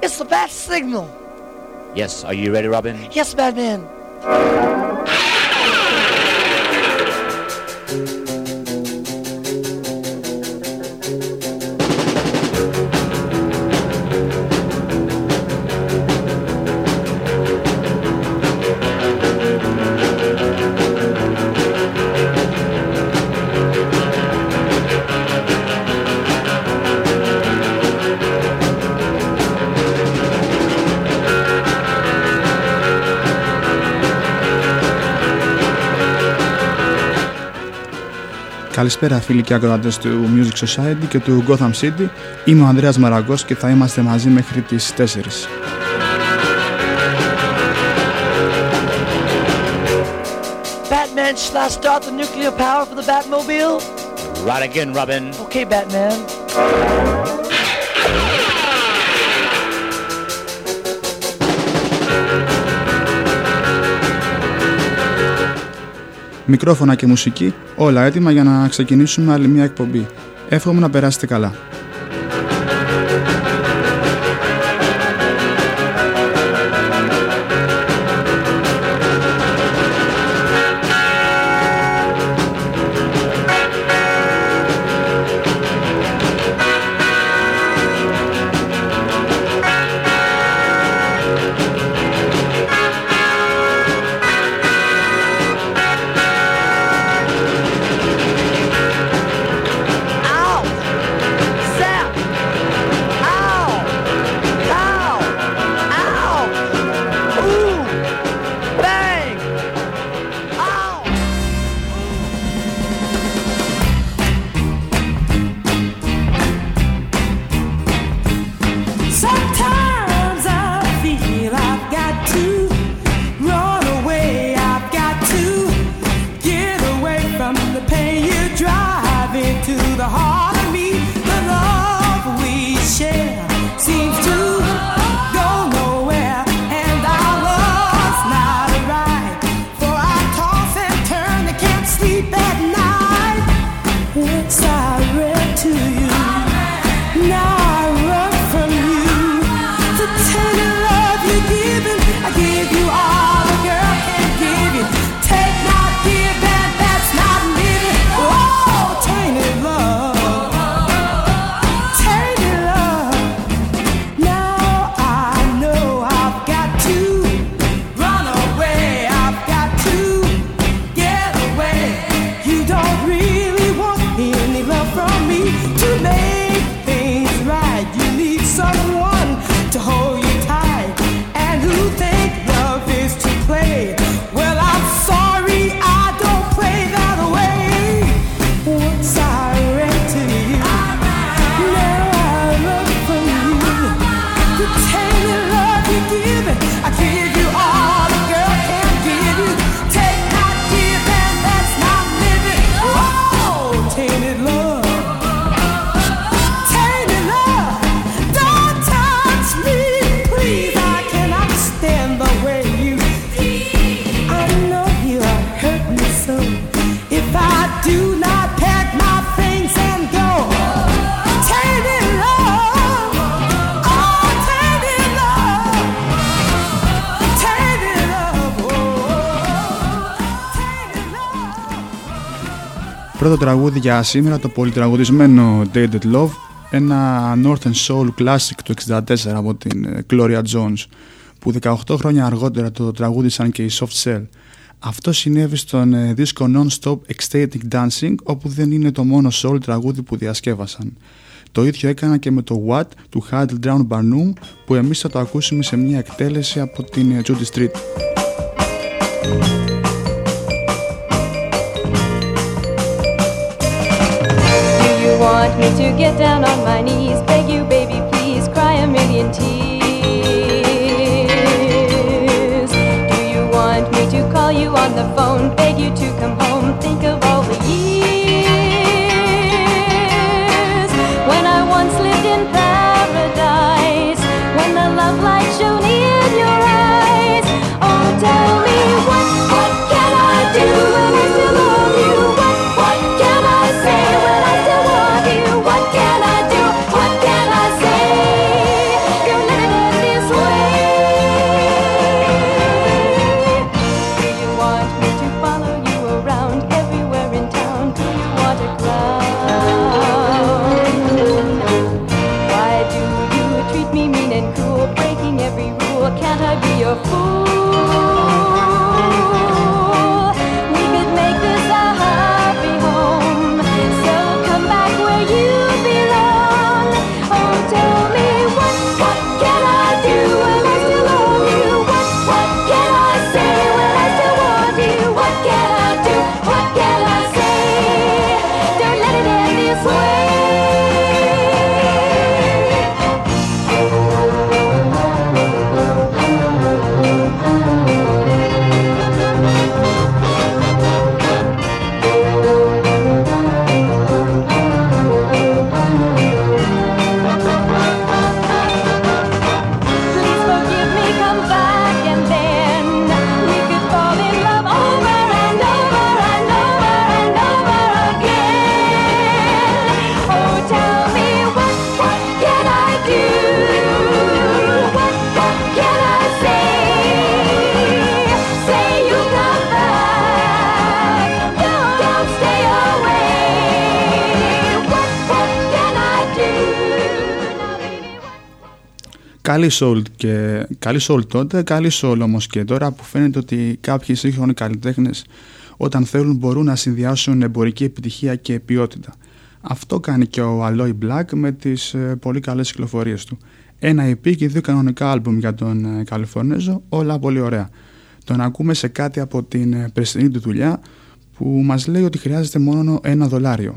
It's the bat signal. Yes, are you ready, Robin? Yes, Batman. Καλησπέρα φίλοι και ακροατές του Music Society και του Gotham City. Είμαι ο Ανδρέας Μαραγκός και θα είμαστε μαζί μέχρι τις 4. Batman, shall I start the nuclear power for the Batmobile? Right again, Robin. Okay, Batman. Μικρόφωνα και μουσική, όλα έτοιμα για να ξεκινήσουμε άλλη μια εκπομπή. Εύχομαι να περάσετε καλά. Πρώτο τραγούδι για σήμερα το πολυτραγουδισμένο Dated Love ένα Northern Soul Classic του 64 από την ε, Gloria Jones που 18 χρόνια αργότερα το τραγούδισαν και οι Soft Cell. Αυτό συνέβη στον ε, δίσκο Non-Stop Ecstatic Dancing όπου δεν είναι το μόνο soul τραγούδι που διασκεύασαν. Το ίδιο έκανα και με το What του Huddle Drown Barnum που εμείς θα το ακούσουμε σε μια εκτέλεση από την ε, Judy Street. Want me to get down on my knees, beg you, baby, please, cry a million tears? Do you want me to call you on the phone, beg you to come home, Καλή soul, και, καλή soul τότε, καλή soul όμως και τώρα που φαίνεται ότι κάποιοι σύγχρονοι καλλιτέχνες όταν θέλουν μπορούν να συνδυάσουν εμπορική επιτυχία και ποιότητα. Αυτό κάνει και ο Αλόι Black με τις ε, πολύ καλές κυκλοφορίες του. Ένα EP και δύο κανονικά άλμπουμ για τον ε, Καλιφορνέζο, όλα πολύ ωραία. Τον ακούμε σε κάτι από την ε, πρεστινή του δουλειά που μας λέει ότι χρειάζεται μόνο ένα δολάριο.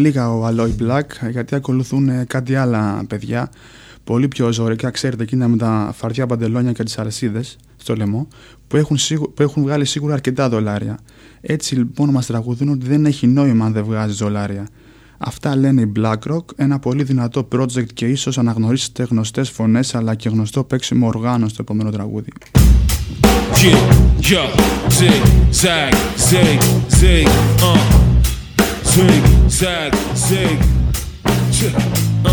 λίγα ο Αλόι Μπλακ γιατί ακολουθούν ε, κάτι άλλα παιδιά πολύ πιο ζωρικά, ξέρετε, εκείνα με τα φαρδιά μπαντελόνια και τις αρεσίδες στο λαιμό που έχουν, που έχουν βγάλει σίγουρα αρκετά δολάρια. Έτσι λοιπόν μας τραγουδούν ότι δεν έχει νόημα αν δεν βγάζει δολάρια. Αυτά λένε οι BlackRock, ένα πολύ δυνατό project και ίσως αναγνωρίσετε γνωστές φωνές αλλά και γνωστό παίξιμο οργάνων στο επόμενο τραγούδι. zig, zag, zig. Uh.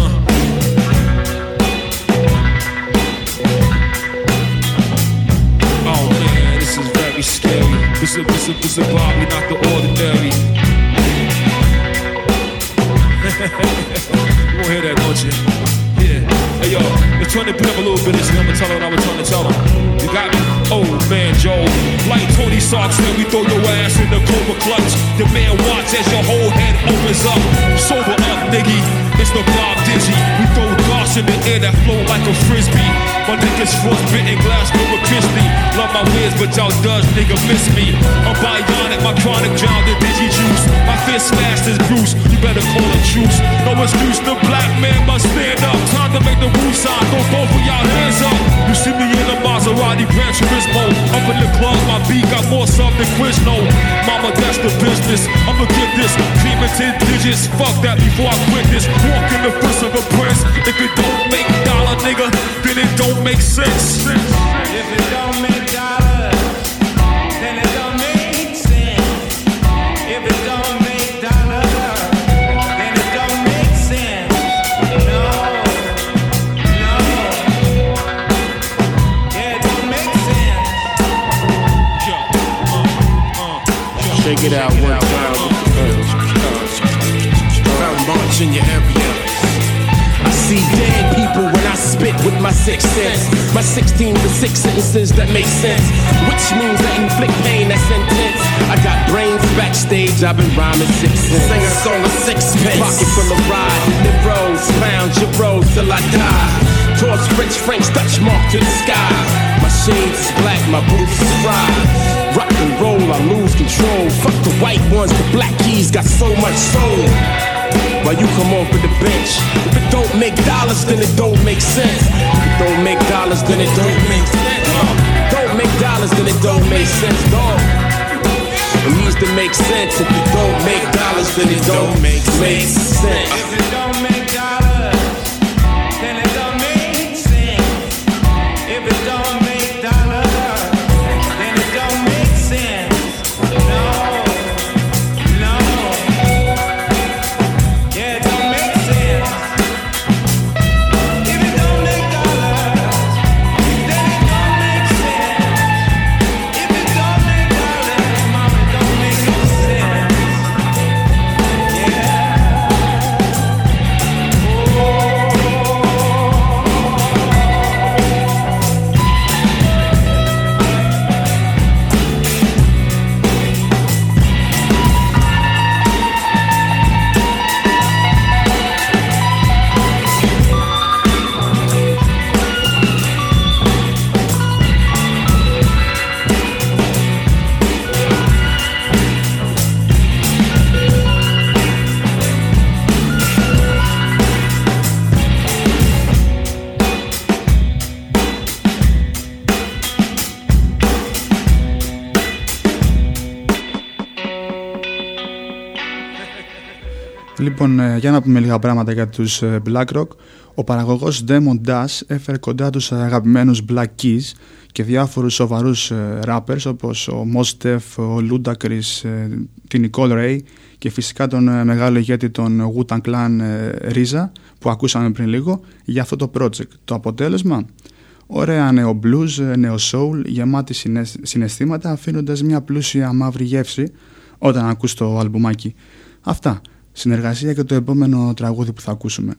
Oh man, this is very scary. This is this is this is Bobby, not the ordinary. you won't hear that, won't you? Yeah. Hey yo let's turn it up a little bit. This I'm gonna tell her what I was trying to tell her. You got me? Old man Joe. Like Tony Stark said, we throw your ass in the cobra clutch. Your man watch as your whole head opens up. Sober up, nigga. It's the Bob Digi. We throw darts in the air that flow like a frisbee. My niggas frostbitten glass over crispy. Love my ways, but y'all does nigga miss me. I'm bionic, my chronic drowned in digi juice. My fist smashed is Bruce. You better call a truce. No excuse, the black man must stand up. Time to make the rule sign. Throw both of y'all hands up. You see me in a Maserati Gran Turismo. Up in the club, my beat got more sub than Quizno. Mama, that's the business. I'ma get this. Cream in 10 digits. Fuck that before I quit this. Walk in the first of a prince. If it don't make dollar, nigga, then it don't make sense. If it don't make dollars, then it don't make sense. If it don't make dollars, then it don't make sense. No, no. Yeah, it don't make sense. Uh, uh, Shake it out one time. In your area. I see dead people when I spit with my sixth sense. My 16 to six sentences that make sense, which means I inflict pain that's intense. I got brains backstage, I've been rhyming six cents. Sing a song of sixpence, pocket full of ride. It rolls, pound your road till I die. Towards French, French, Dutch mark to the sky. My shades is black, my boots is fried. Rock and roll, I lose control. Fuck the white ones, the black keys got so much soul. While you come off of the bench. If it don't make dollars, then it don't make sense. If it don't make dollars, then it don't make sense. Uh, don't make dollars, then it don't make sense, dog. It needs to make sense. If it don't make dollars, then it don't make sense. Λοιπόν, ε, για να πούμε λίγα πράγματα για τους ε, BlackRock. Ο παραγωγός Demon Dash έφερε κοντά τους αγαπημένους Black Keys και διάφορους σοβαρούς ε, rappers όπως ο Mos Def, ο Ludacris, ε, την Nicole Ray και φυσικά τον ε, μεγάλο ηγέτη των Wu-Tang Clan ε, RZA που ακούσαμε πριν λίγο για αυτό το project. Το αποτέλεσμα, ωραία νέο blues, ε, νέο soul, γεμάτη συναισ- συναισθήματα αφήνοντας μια πλούσια μαύρη γεύση όταν ακούς το αλμπουμάκι. Αυτά. Συνεργασία και το επόμενο τραγούδι που θα ακούσουμε.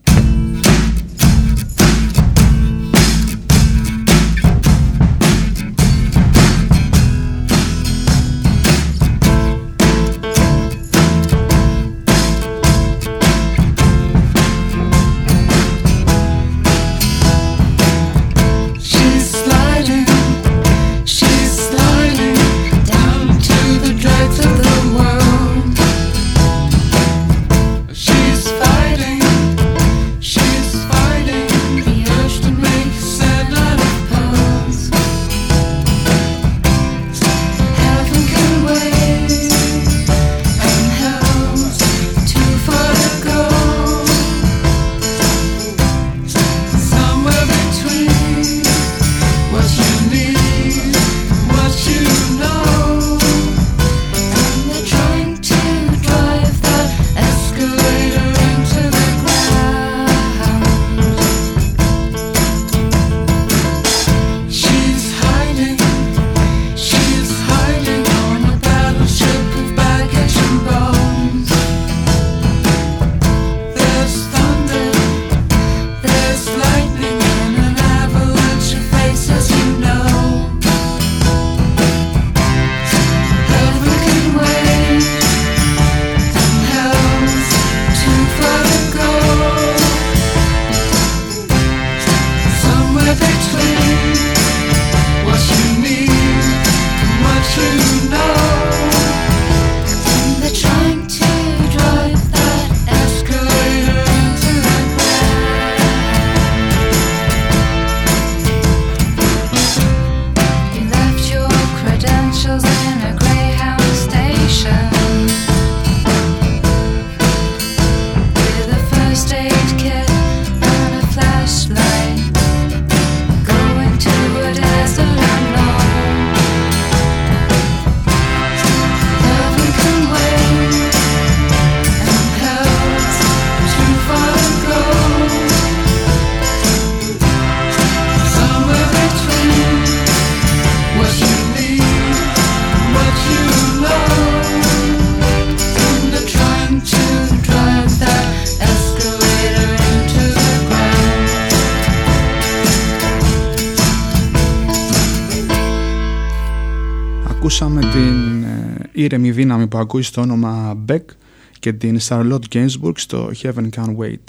Ήρεμη δύναμη που ακούεις στο όνομα Beck και την Charlotte Gainsbourg στο Heaven Can Wait.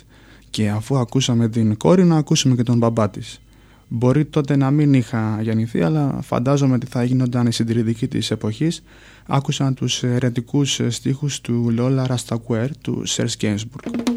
Και αφού ακούσαμε την κόρη να ακούσουμε και τον μπαμπά της. Μπορεί τότε να μην είχα γεννηθεί, αλλά φαντάζομαι ότι θα γίνονταν η συντηρητική της εποχής. Άκουσαν τους ερετικούς στίχους του Lola Rastaquer του Serge Gainsbourg.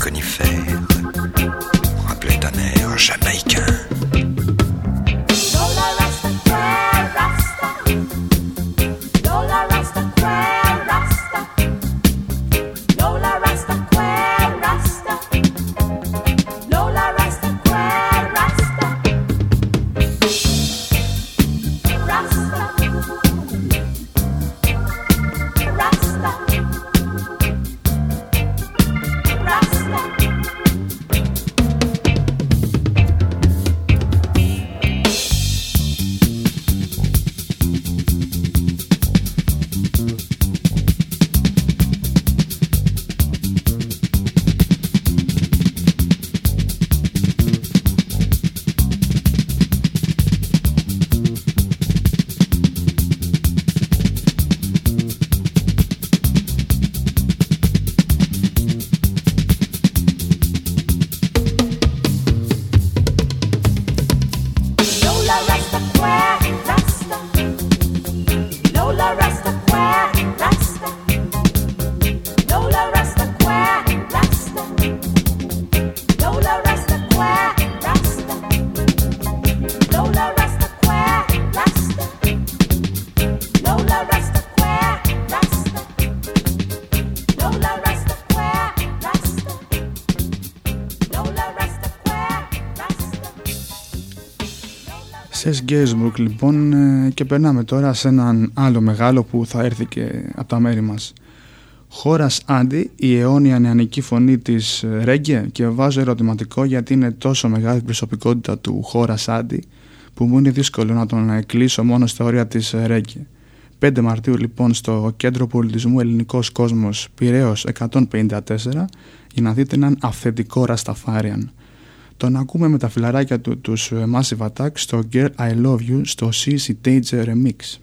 conifères. Rappelez ta mère jamaïcain. Σε Γκέισμουρκ λοιπόν ε, και περνάμε τώρα σε έναν άλλο μεγάλο που θα έρθει και από τα μέρη μας. Χώρας Άντι, η αιώνια νεανική φωνή της ε, Ρέγγε και βάζω ερωτηματικό γιατί είναι τόσο μεγάλη η προσωπικότητα του Χώρας Άντι που μου είναι δύσκολο να τον ε, κλείσω μόνο στα όρια της ε, Ρέγγε. 5 Μαρτίου λοιπόν στο Κέντρο Πολιτισμού Ελληνικός Κόσμος Πειραίος 154 για να δείτε έναν αυθεντικό Ρασταφάριαν. Τον ακούμε με τα φιλαράκια του τους ε, Massive Attack στο Girl I Love You στο CC Danger Remix.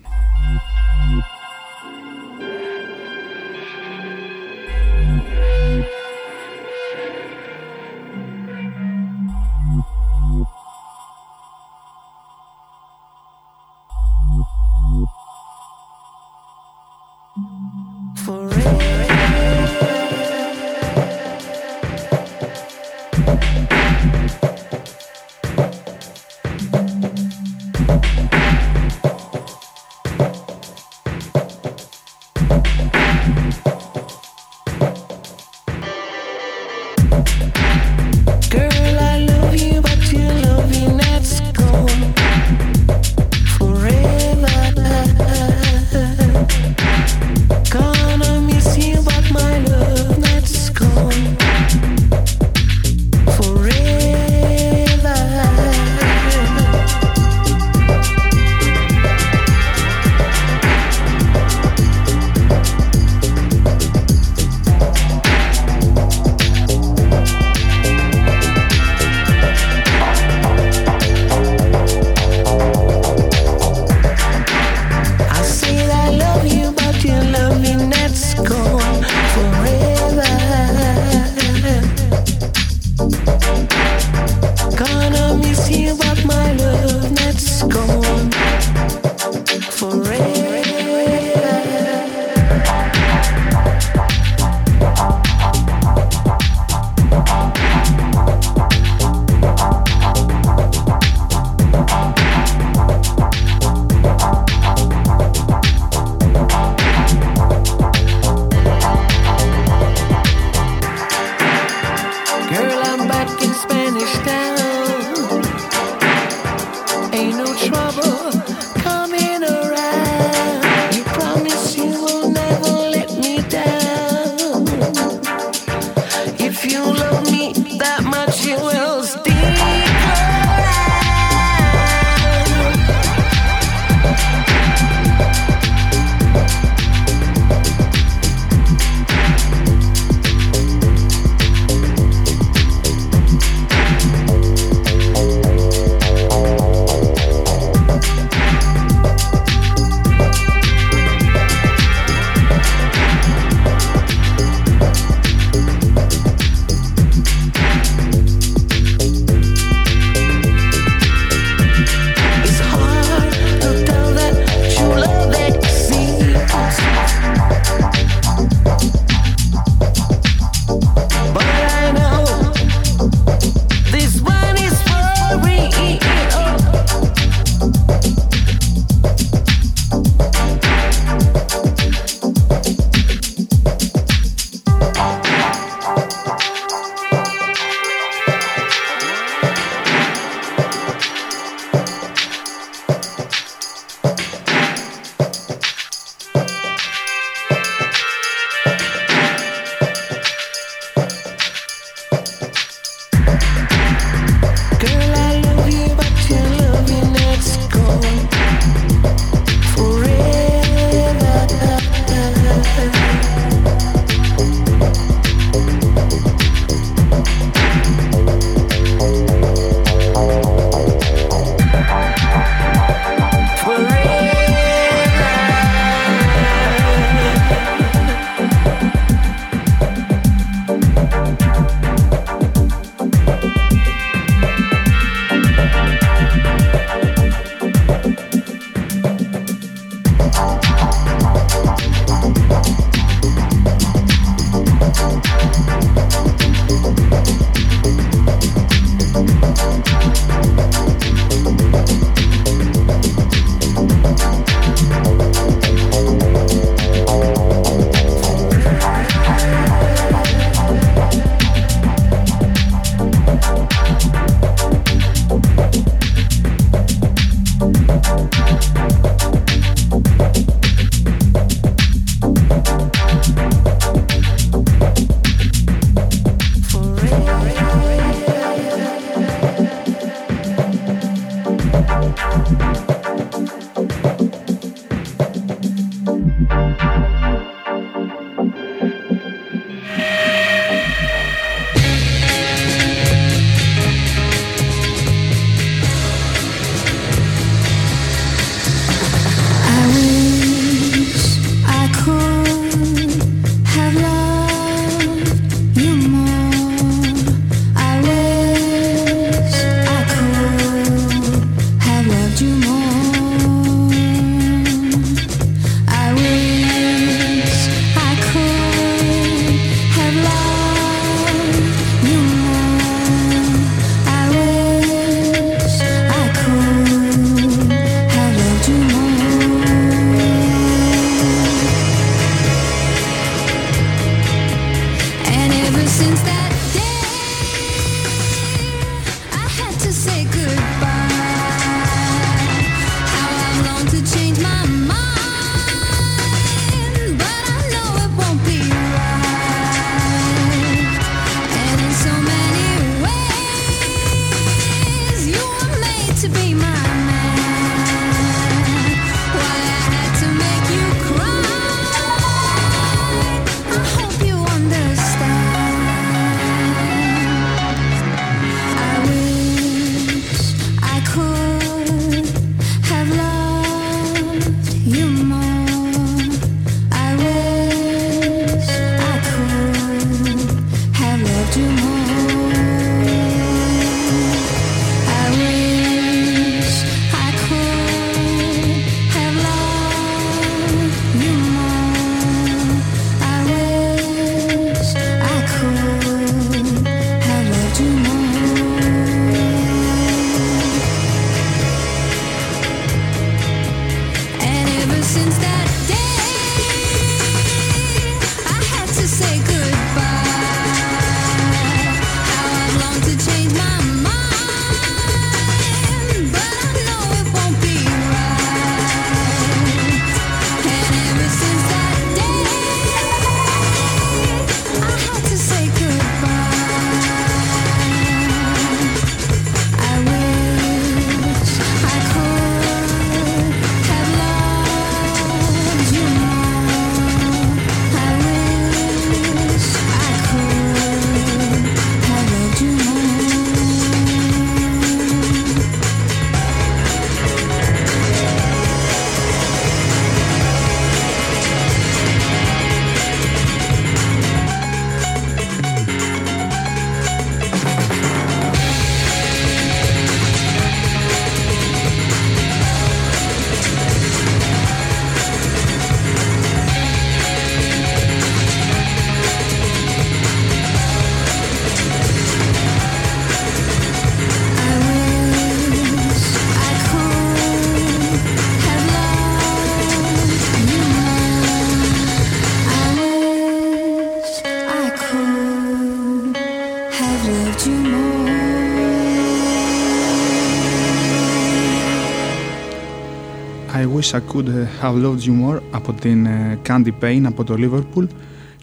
I Could Have Loved You More από την ε, Candy Payne από το Liverpool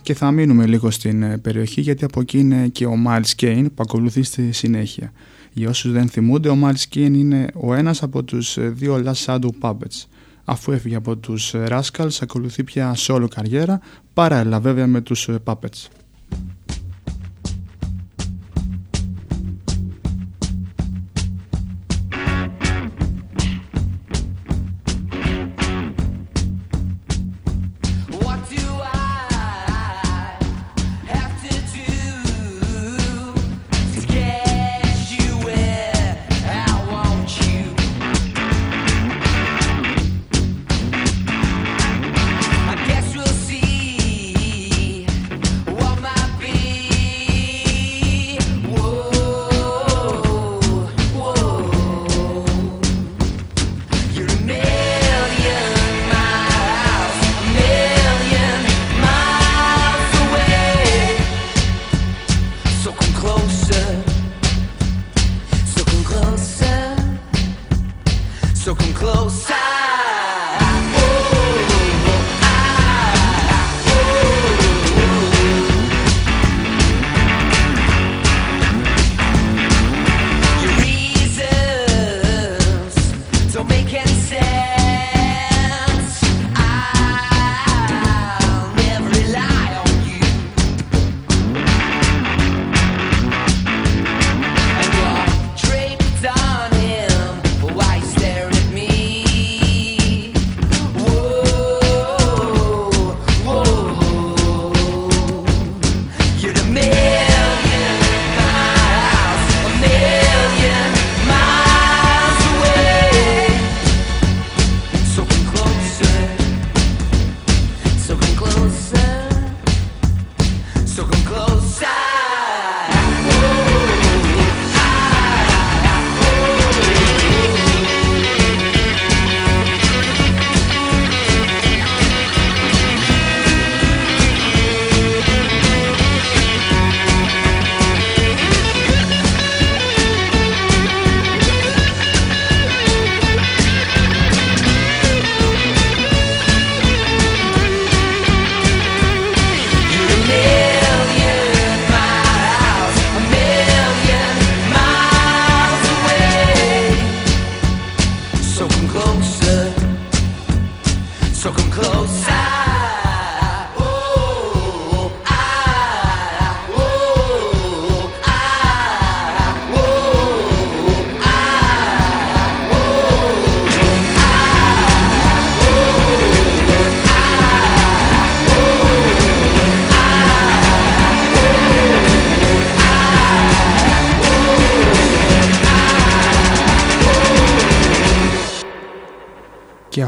και θα μείνουμε λίγο στην ε, περιοχή γιατί από εκεί είναι και ο Miles Kane που ακολουθεί στη συνέχεια. Για όσους δεν θυμούνται ο Miles Kane είναι ο ένας από τους ε, δύο Last Shadow Puppets. Αφού έφυγε από τους Rascals ακολουθεί πια σε όλο καριέρα παράλληλα βέβαια με τους Puppets.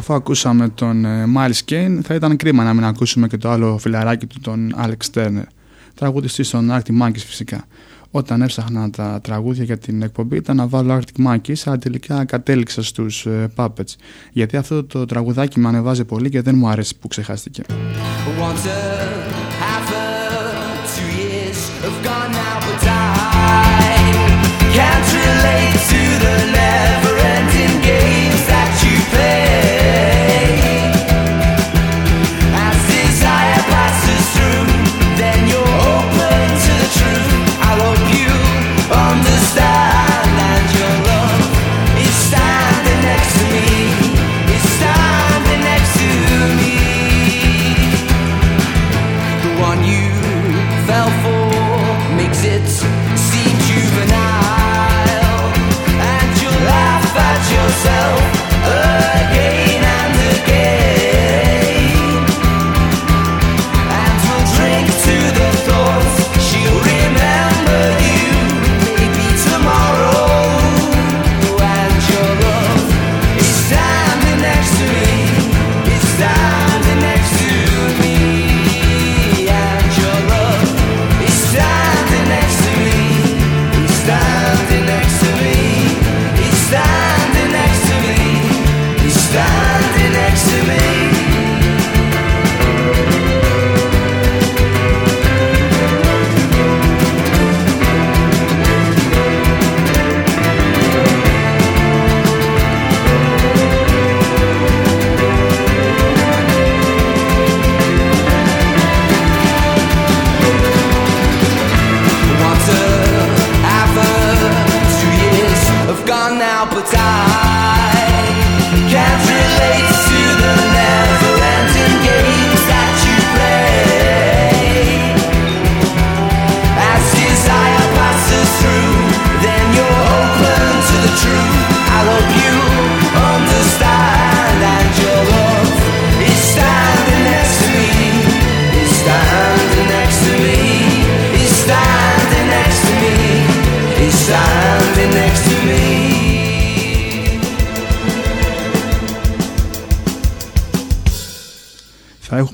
Αφού ακούσαμε τον ε, Miles Kane, θα ήταν κρίμα να μην ακούσουμε και το άλλο φιλαράκι του, τον Alex Turner. Τραγουδιστή των Arctic Monkeys φυσικά. Όταν έψαχνα τα τραγούδια για την εκπομπή ήταν να βάλω Arctic Monkeys, αλλά τελικά κατέληξα στους ε, Puppets. Γιατί αυτό το τραγουδάκι με ανεβάζει πολύ και δεν μου άρεσε που ξεχάστηκε. Once a half a two years have gone now, but I can't relate to the never-ending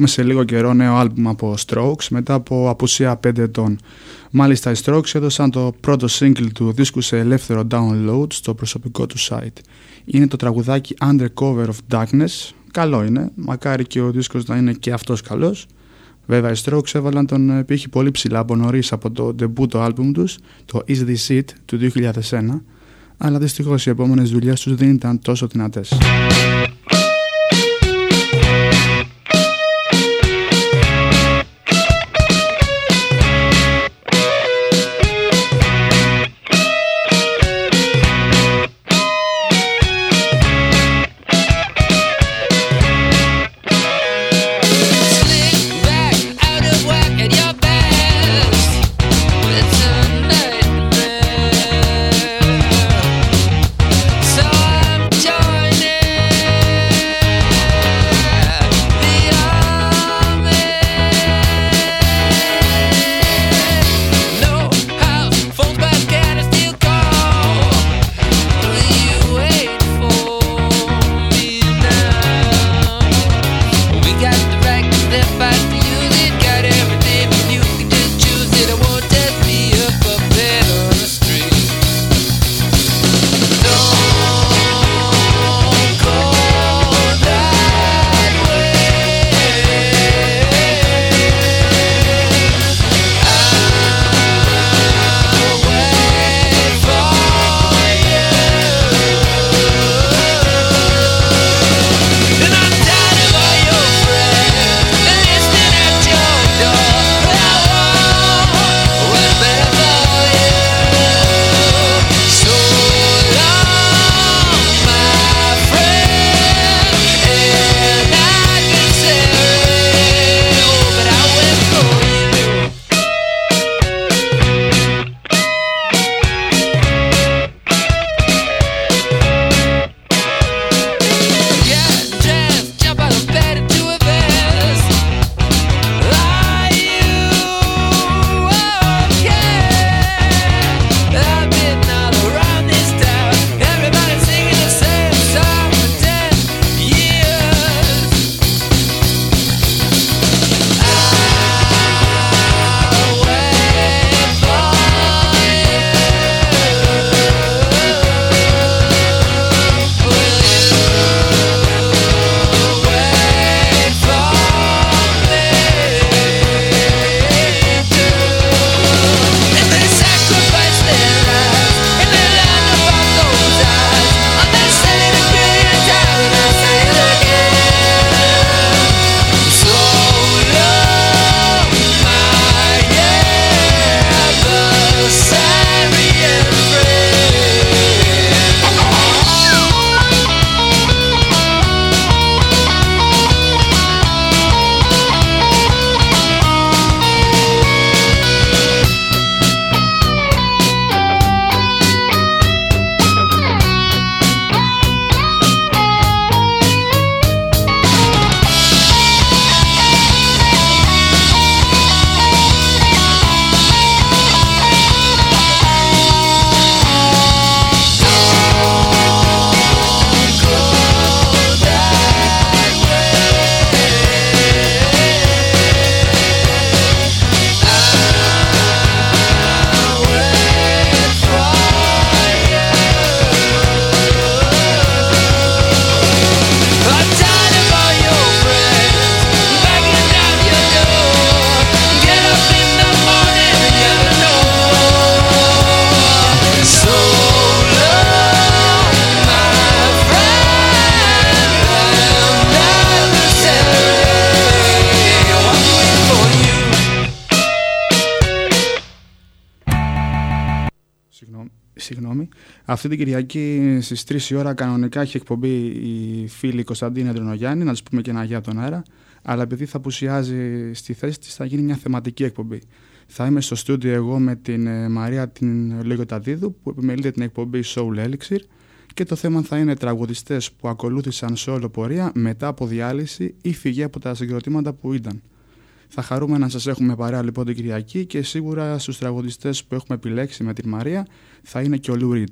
έχουμε σε λίγο καιρό νέο άλμπουμ από Strokes μετά από απουσία 5 ετών. Μάλιστα οι Strokes έδωσαν το πρώτο single του δίσκου σε ελεύθερο download στο προσωπικό του site. Είναι το τραγουδάκι Undercover of Darkness. Καλό είναι, μακάρι και ο δίσκος να είναι και αυτός καλός. Βέβαια οι Strokes έβαλαν τον ε, πύχη πολύ ψηλά από νωρίς από το debut το άλμπουμ τους, το Is This It του 2001. αλλά δυστυχώς οι επόμενες δουλειές τους δεν ήταν τόσο δυνατές. Αυτή την Κυριακή στις 3 η ώρα κανονικά έχει εκπομπή η φίλη Κωνσταντίνα Αντρονογιάννη, να της πούμε και ένα γεια τον αέρα. Αλλά επειδή θα απουσιάζει στη θέση της, θα γίνει μια θεματική εκπομπή. Θα είμαι στο στούντιο εγώ με την ε, Μαρία την Λογοταδίδου που επιμελείται την εκπομπή Soul Elixir και το θέμα θα είναι τραγουδιστές που ακολούθησαν σε όλο πορεία μετά από διάλυση ή φυγή από τα συγκροτήματα που ήταν. Θα χαρούμε να σας έχουμε παρέα λοιπόν την Κυριακή και σίγουρα στους τραγουδιστές που έχουμε επιλέξει με την Μαρία θα είναι και ο Λου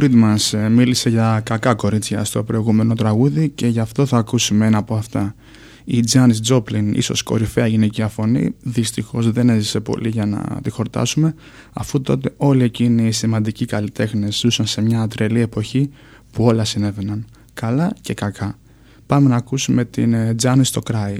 Ο Λου Ριντ μας ε, μίλησε για κακά κορίτσια στο προηγούμενο τραγούδι και γι' αυτό θα ακούσουμε ένα από αυτά. Η Τζάνις Τζόπλιν, ίσως κορυφαία γυναικεία φωνή, δυστυχώς δεν έζησε πολύ για να τη χορτάσουμε, αφού τότε όλοι εκείνοι οι σημαντικοί καλλιτέχνες ζούσαν σε μια τρελή εποχή που όλα συνέβαιναν, καλά και κακά. Πάμε να ακούσουμε την ε, Τζάνις στο Cry.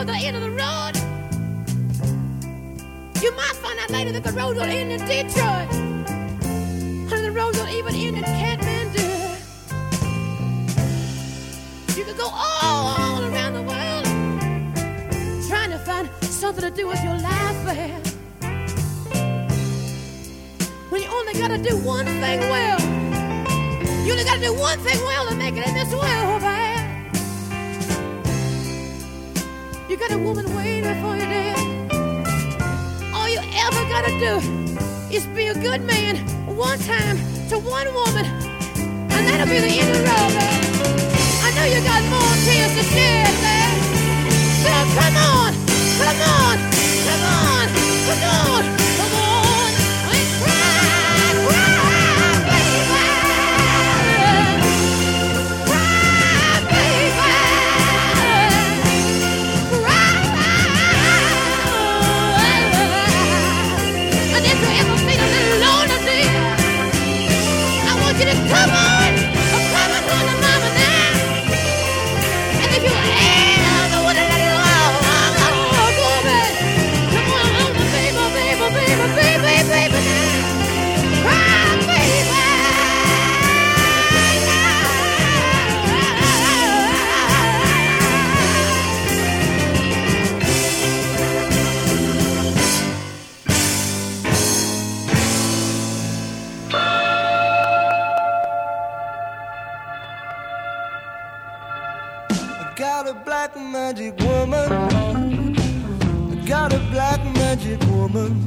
For the end of the road. You might find out later that the road will end in Detroit. And the road will even end in Kathmandu. You could go all, around the world trying to find something to do with your life, babe. When you only gotta do one thing well. You only gotta do one thing well to make it in this world, You got a woman waiting for you there. All you ever gotta do is be a good man one time to one woman, and that'll be the end of the road. I know you got more tears to shed, babe. So come on, come on, come on, come on, got a black magic woman. I got a black magic woman.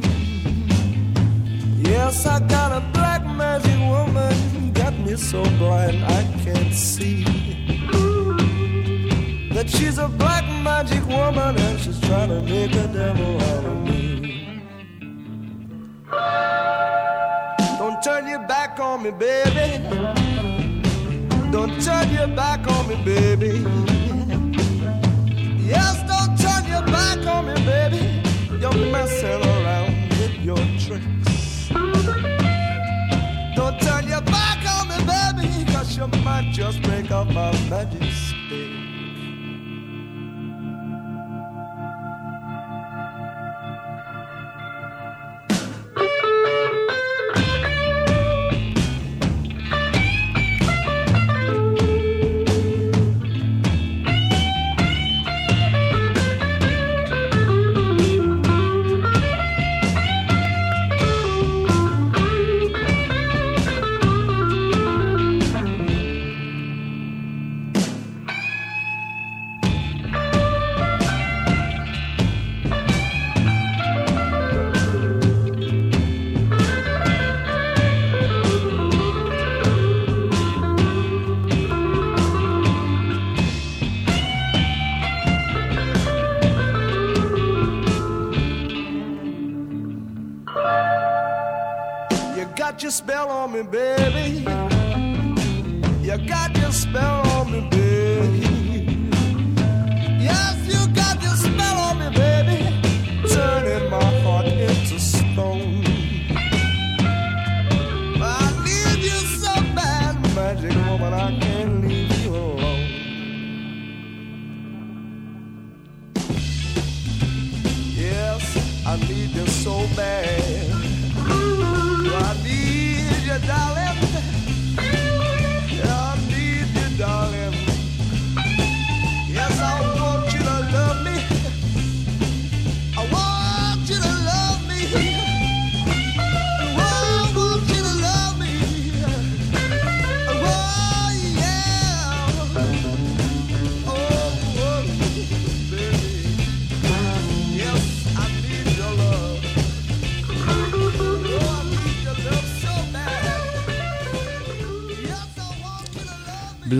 Yes, I got a black magic woman. Got me so blind I can't see. That she's a black magic woman and she's trying to make a devil out of me. Don't turn your back on me, baby. Don't turn your back on me, baby. Yes, don't turn your back on me, baby. You're messing around with your tricks. Don't turn your back on me, baby, cause you might just break off my magic stick.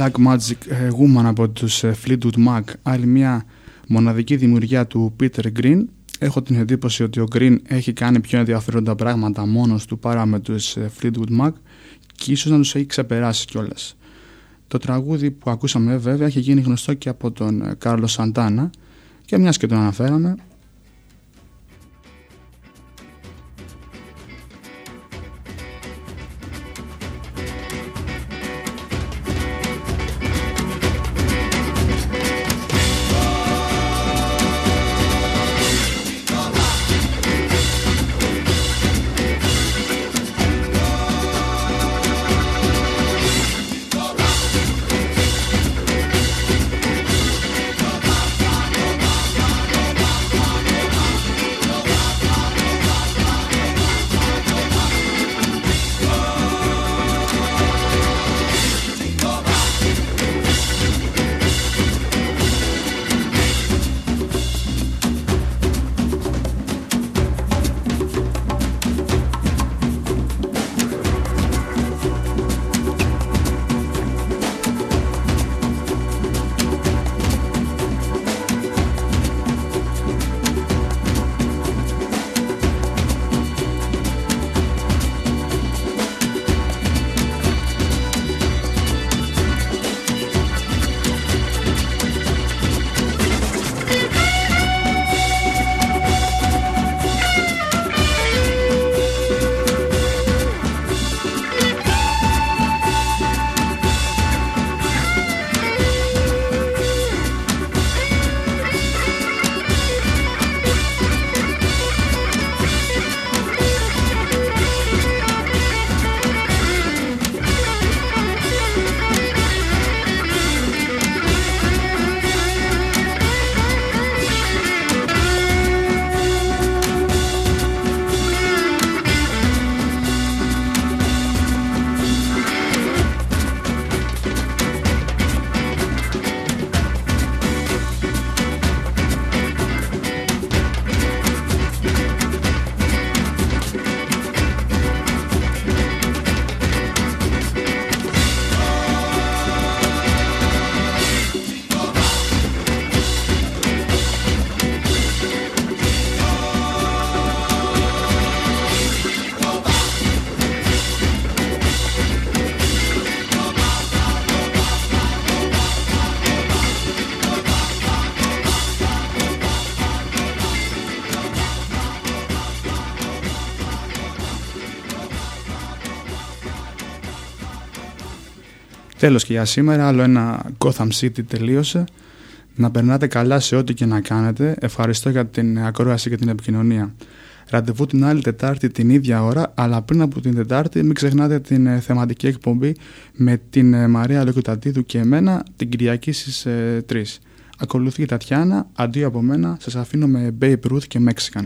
Black Magic ε, Woman από τους ε, Fleetwood Mac, άλλη μια μοναδική δημιουργία του Peter Green. Έχω την εντύπωση ότι ο Green έχει κάνει πιο ενδιαφέροντα πράγματα μόνος του παρά με τους ε, Fleetwood Mac και ίσως να τους έχει ξεπεράσει κιόλας. Το τραγούδι που ακούσαμε βέβαια έχει γίνει γνωστό και από τον Κάρλο Σαντάνα και μιας και τον αναφέραμε Τέλος και για σήμερα άλλο ένα Gotham City τελείωσε. Να περνάτε καλά σε ό,τι και να κάνετε. Ευχαριστώ για την ακρόαση και την επικοινωνία. Ραντεβού την άλλη Τετάρτη την ίδια ώρα, αλλά πριν από την Τετάρτη μην ξεχνάτε την ε, θεματική εκπομπή με την ε, Μαρία Λοκουτατίδου και εμένα την Κυριακή στις ε, 3. Ακολουθεί η Τατιάνα, αντίο από μένα, σας αφήνω με Babe Ruth και Mexican.